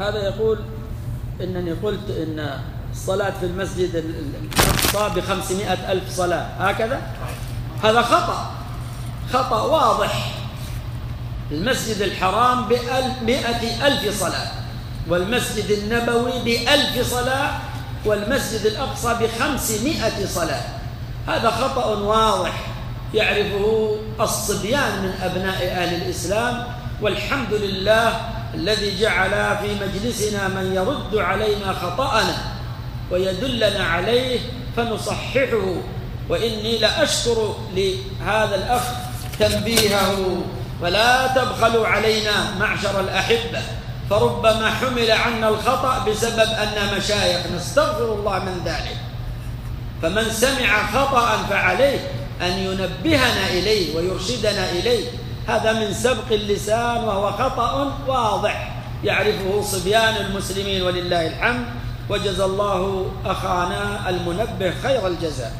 هذا يقول إنني قلت إن الصلاة في المسجد الأقصى بخمسمائة ألف صلاة. هكذا؟ هذا خطأ. خطأ واضح. المسجد الحرام بمائة ألف صلاة والمسجد النبوي بألف صلاة والمسجد الأقصى بخمسمائة صلاة. هذا خطأ واضح. يعرفه الصبيان من أبناء أهل الإسلام والحمد لله الذي جعل في مجلسنا من يرد علينا خطأنا ويدلنا عليه فنصححه. وإني لأشكر لهذا الأخ تنبيهه. فلا تبخلوا علينا معشر الأحبة. فربما حمل عنا الخطأ بسبب أن مشايخ نستغفر الله من ذلك. فمن سمع خطأ فعليه أن ينبهنا إليه ويرشدنا إليه. هذا من سبق اللسان وهو خطأ واضح. يعرفه صبيان المسلمين ولله الحمد. وجزى الله أخانا المنبه خير الجزاء.